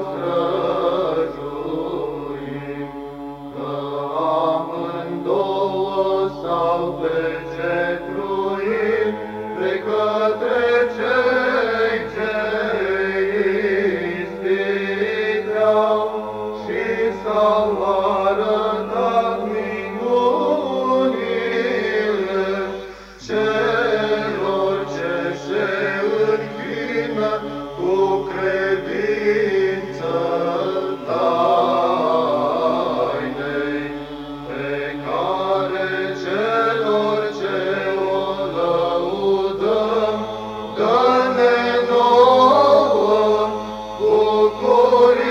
Oh, Gloria.